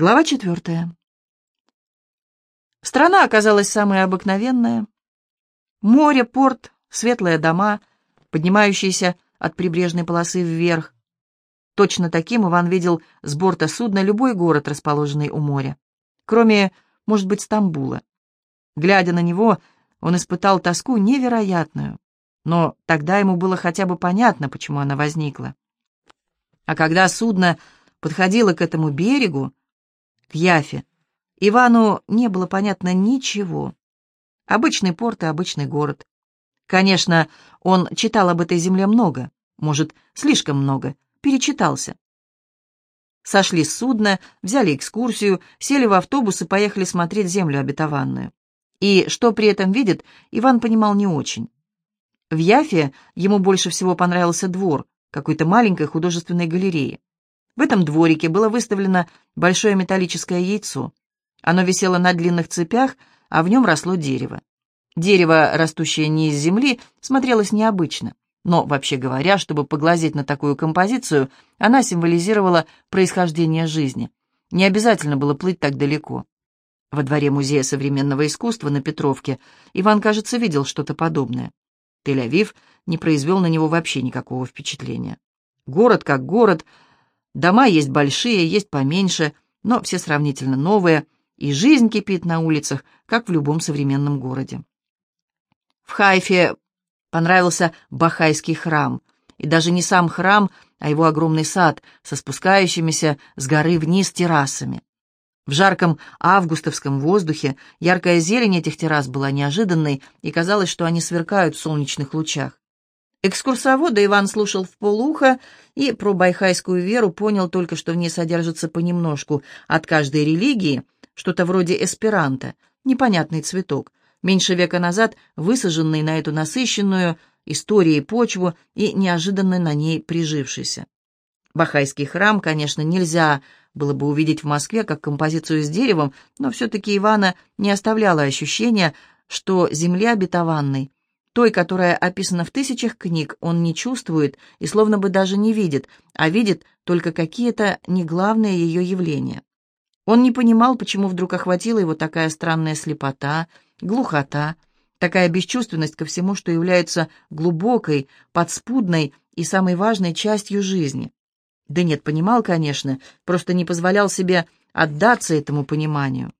Глава четвертая. Страна оказалась самая обыкновенная. Море, порт, светлые дома, поднимающиеся от прибрежной полосы вверх. Точно таким Иван видел с борта судна любой город, расположенный у моря, кроме, может быть, Стамбула. Глядя на него, он испытал тоску невероятную, но тогда ему было хотя бы понятно, почему она возникла. А когда судно подходило к этому берегу, к Яфе, Ивану не было понятно ничего. Обычный порт и обычный город. Конечно, он читал об этой земле много, может, слишком много, перечитался. Сошли с судна, взяли экскурсию, сели в автобус и поехали смотреть землю обетованную. И что при этом видит, Иван понимал не очень. В Яфе ему больше всего понравился двор, какой-то маленькой художественной галереи. В этом дворике было выставлено большое металлическое яйцо. Оно висело на длинных цепях, а в нем росло дерево. Дерево, растущее не из земли, смотрелось необычно. Но, вообще говоря, чтобы поглазеть на такую композицию, она символизировала происхождение жизни. Не обязательно было плыть так далеко. Во дворе Музея современного искусства на Петровке Иван, кажется, видел что-то подобное. Тель-Авив не произвел на него вообще никакого впечатления. Город как город, дома есть большие, есть поменьше, но все сравнительно новые — и жизнь кипит на улицах, как в любом современном городе. В Хайфе понравился Бахайский храм, и даже не сам храм, а его огромный сад со спускающимися с горы вниз террасами. В жарком августовском воздухе яркая зелень этих террас была неожиданной, и казалось, что они сверкают в солнечных лучах. Экскурсовода Иван слушал в полуха и про байхайскую веру понял только, что в ней содержится понемножку от каждой религии — что-то вроде эсперанто, непонятный цветок, меньше века назад высаженный на эту насыщенную историей почву и неожиданно на ней прижившийся. Бахайский храм, конечно, нельзя было бы увидеть в Москве как композицию с деревом, но все-таки Ивана не оставляло ощущения, что земля обетованной, той, которая описана в тысячах книг, он не чувствует и словно бы даже не видит, а видит только какие-то неглавные ее явления. Он не понимал, почему вдруг охватила его такая странная слепота, глухота, такая бесчувственность ко всему, что является глубокой, подспудной и самой важной частью жизни. Да нет, понимал, конечно, просто не позволял себе отдаться этому пониманию.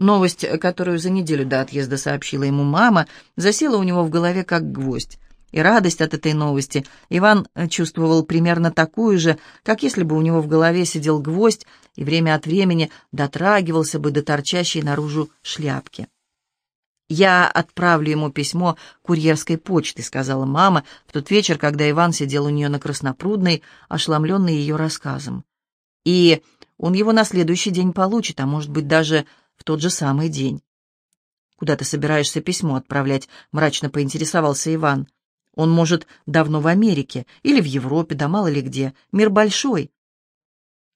Новость, которую за неделю до отъезда сообщила ему мама, засела у него в голове как гвоздь и радость от этой новости Иван чувствовал примерно такую же, как если бы у него в голове сидел гвоздь и время от времени дотрагивался бы до торчащей наружу шляпки. «Я отправлю ему письмо курьерской почты», — сказала мама в тот вечер, когда Иван сидел у нее на Краснопрудной, ошеломленный ее рассказом. «И он его на следующий день получит, а может быть даже в тот же самый день». «Куда ты собираешься письмо отправлять?» — мрачно поинтересовался Иван. Он, может, давно в Америке или в Европе, да мало ли где. Мир большой.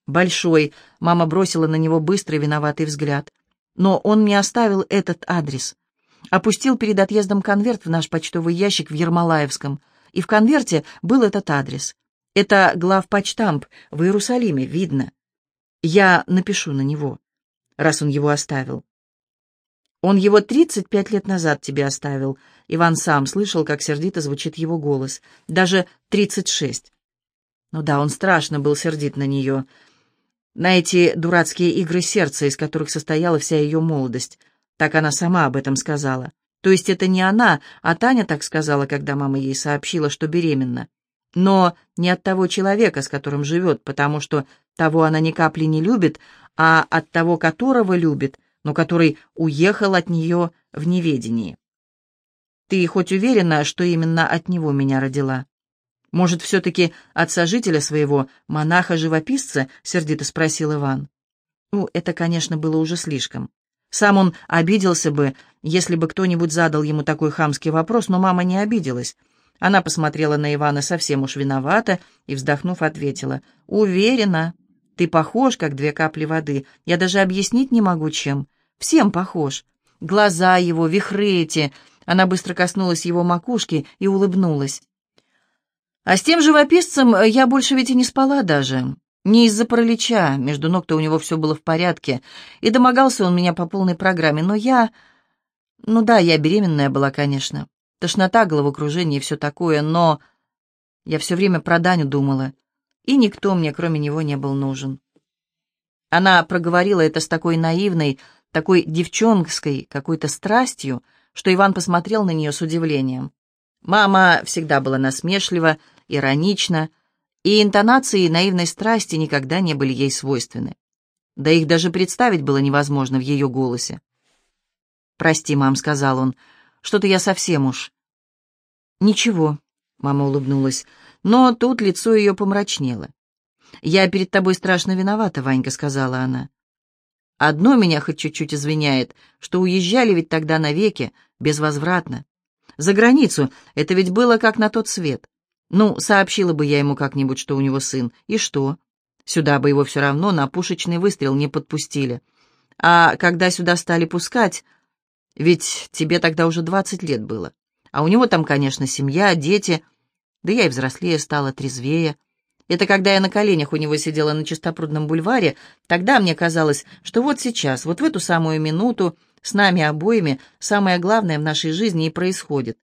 Большой. Мама бросила на него быстрый виноватый взгляд. Но он мне оставил этот адрес. Опустил перед отъездом конверт в наш почтовый ящик в Ермолаевском. И в конверте был этот адрес. Это главпочтамп в Иерусалиме, видно. Я напишу на него, раз он его оставил. Он его тридцать пять лет назад тебе оставил. Иван сам слышал, как сердито звучит его голос. Даже тридцать шесть. Ну да, он страшно был сердит на нее. На эти дурацкие игры сердца, из которых состояла вся ее молодость. Так она сама об этом сказала. То есть это не она, а Таня так сказала, когда мама ей сообщила, что беременна. Но не от того человека, с которым живет, потому что того она ни капли не любит, а от того, которого любит, но который уехал от нее в неведении. Ты хоть уверена, что именно от него меня родила? Может, все-таки от сожителя своего, монаха-живописца?» — сердито спросил Иван. Ну, это, конечно, было уже слишком. Сам он обиделся бы, если бы кто-нибудь задал ему такой хамский вопрос, но мама не обиделась. Она посмотрела на Ивана совсем уж виновата и, вздохнув, ответила, «Уверена, ты похож, как две капли воды. Я даже объяснить не могу, чем. Всем похож. Глаза его, вихры эти. Она быстро коснулась его макушки и улыбнулась. А с тем живописцем я больше ведь и не спала даже. Не из-за паралича, между ног-то у него все было в порядке, и домогался он меня по полной программе, но я... Ну да, я беременная была, конечно. Тошнота, головокружение и все такое, но... Я все время про Даню думала, и никто мне, кроме него, не был нужен. Она проговорила это с такой наивной, такой девчонкской какой-то страстью, что Иван посмотрел на нее с удивлением. Мама всегда была насмешлива, иронична, и интонации наивной страсти никогда не были ей свойственны. Да их даже представить было невозможно в ее голосе. «Прости, мам», — сказал он, — «что-то я совсем уж». «Ничего», — мама улыбнулась, но тут лицо ее помрачнело. «Я перед тобой страшно виновата, Ванька», — сказала она. «Одно меня хоть чуть-чуть извиняет, что уезжали ведь тогда навеки, безвозвратно. За границу это ведь было как на тот свет. Ну, сообщила бы я ему как-нибудь, что у него сын. И что? Сюда бы его все равно на пушечный выстрел не подпустили. А когда сюда стали пускать... Ведь тебе тогда уже двадцать лет было. А у него там, конечно, семья, дети. Да я и взрослее стала, трезвее. Это когда я на коленях у него сидела на Чистопрудном бульваре, тогда мне казалось, что вот сейчас, вот в эту самую минуту, с нами обоими самое главное в нашей жизни и происходит.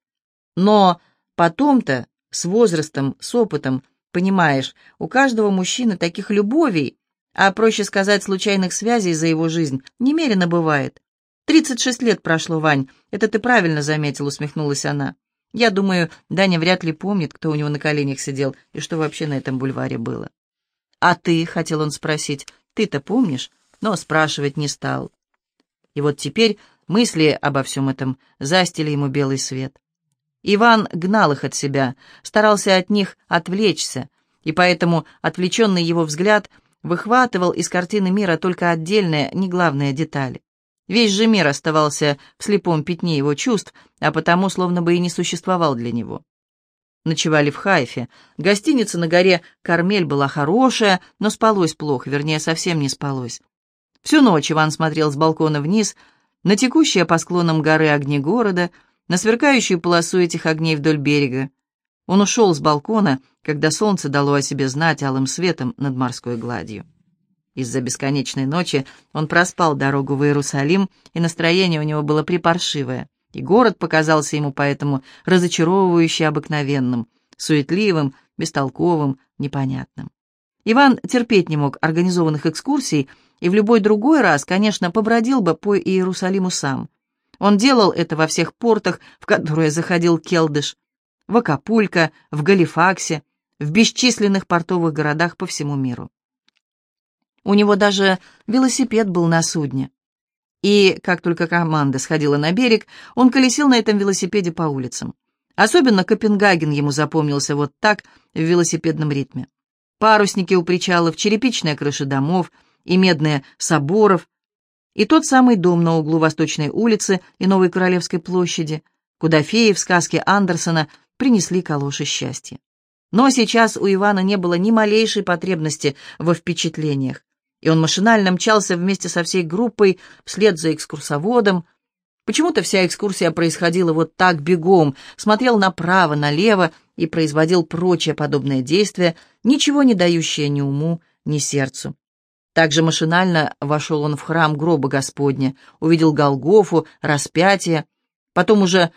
Но потом-то с возрастом, с опытом, понимаешь, у каждого мужчины таких любовей, а проще сказать, случайных связей за его жизнь, немерено бывает. «Тридцать шесть лет прошло, Вань, это ты правильно заметил», — усмехнулась она. «Я думаю, Даня вряд ли помнит, кто у него на коленях сидел и что вообще на этом бульваре было». «А ты?» — хотел он спросить. «Ты-то помнишь?» Но спрашивать не стал. И вот теперь мысли обо всем этом застили ему белый свет. Иван гнал их от себя, старался от них отвлечься, и поэтому отвлеченный его взгляд выхватывал из картины мира только отдельные, не главные детали. Весь же мир оставался в слепом пятне его чувств, а потому словно бы и не существовал для него. Ночевали в Хайфе. Гостиница на горе Кармель была хорошая, но спалось плохо, вернее, совсем не спалось. Всю ночь Иван смотрел с балкона вниз на текущие по склонам горы огни города — на сверкающую полосу этих огней вдоль берега. Он ушел с балкона, когда солнце дало о себе знать алым светом над морской гладью. Из-за бесконечной ночи он проспал дорогу в Иерусалим, и настроение у него было припаршивое, и город показался ему поэтому разочаровывающе обыкновенным, суетливым, бестолковым, непонятным. Иван терпеть не мог организованных экскурсий, и в любой другой раз, конечно, побродил бы по Иерусалиму сам — он делал это во всех портах, в которые заходил Келдыш, в Акапулько, в Галифаксе, в бесчисленных портовых городах по всему миру. У него даже велосипед был на судне. И как только команда сходила на берег, он колесил на этом велосипеде по улицам. Особенно Копенгаген ему запомнился вот так, в велосипедном ритме. Парусники у причалов, черепичные крыши домов и медные соборов, и тот самый дом на углу Восточной улицы и Новой Королевской площади, куда феи в сказке Андерсона принесли калоши счастья. Но сейчас у Ивана не было ни малейшей потребности во впечатлениях, и он машинально мчался вместе со всей группой вслед за экскурсоводом. Почему-то вся экскурсия происходила вот так бегом, смотрел направо, налево и производил прочие подобные действия, ничего не дающие ни уму, ни сердцу. Также машинально вошел он в храм гроба Господня, увидел Голгофу, распятие. Потом уже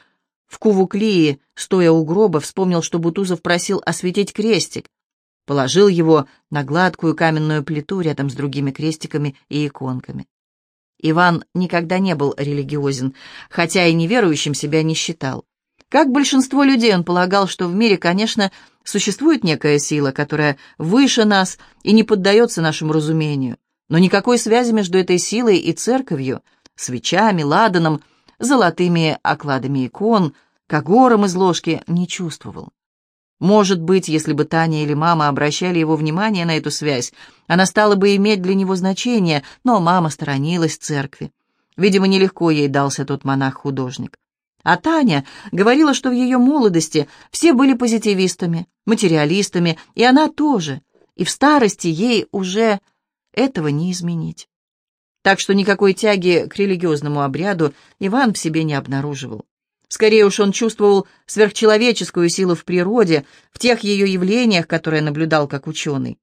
в Кувуклии, стоя у гроба, вспомнил, что Бутузов просил осветить крестик. Положил его на гладкую каменную плиту рядом с другими крестиками и иконками. Иван никогда не был религиозен, хотя и неверующим себя не считал. Как большинство людей, он полагал, что в мире, конечно, существует некая сила, которая выше нас и не поддается нашему разумению, но никакой связи между этой силой и церковью, свечами, ладаном, золотыми окладами икон, когором из ложки не чувствовал. Может быть, если бы Таня или мама обращали его внимание на эту связь, она стала бы иметь для него значение, но мама сторонилась церкви. Видимо, нелегко ей дался тот монах-художник. А Таня говорила, что в ее молодости все были позитивистами, материалистами, и она тоже, и в старости ей уже этого не изменить. Так что никакой тяги к религиозному обряду Иван в себе не обнаруживал. Скорее уж он чувствовал сверхчеловеческую силу в природе, в тех ее явлениях, которые наблюдал как ученый.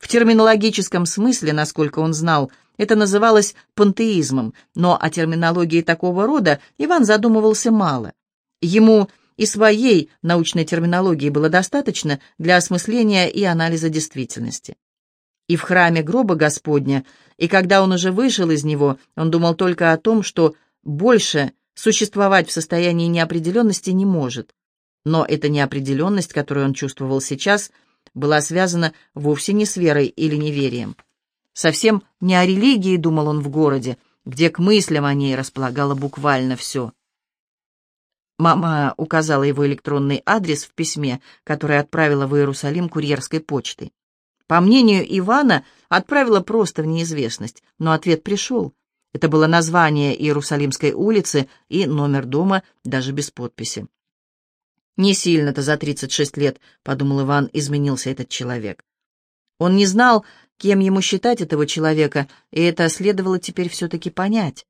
В терминологическом смысле, насколько он знал, это называлось пантеизмом, но о терминологии такого рода Иван задумывался мало. Ему и своей научной терминологии было достаточно для осмысления и анализа действительности. И в храме гроба Господня, и когда он уже вышел из него, он думал только о том, что больше существовать в состоянии неопределенности не может. Но эта неопределенность, которую он чувствовал сейчас, была связана вовсе не с верой или неверием. Совсем не о религии думал он в городе, где к мыслям о ней располагало буквально все. Мама указала его электронный адрес в письме, которое отправила в Иерусалим курьерской почтой. По мнению Ивана, отправила просто в неизвестность, но ответ пришел. Это было название Иерусалимской улицы и номер дома, даже без подписи. «Не сильно-то за 36 лет», — подумал Иван, — изменился этот человек. Он не знал, кем ему считать этого человека, и это следовало теперь все-таки понять.